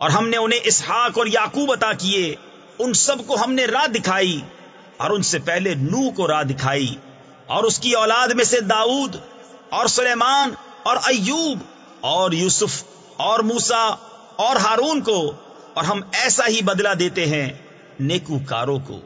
اور ہم نے انہیں اسحاق اور یعقوب عطا کیے، ان سب کو ہم نے راہ دکھائی، اور ان سے پہلے نو کو راہ دکھائی، اور اس کی اولاد میں سے داؤد اور سلیمان اور ایوب اور یوسف اور موسا اور ہارون کو، اور ہم ایسا ہی بدلہ دیتے ہیں نیکو کاروں کو۔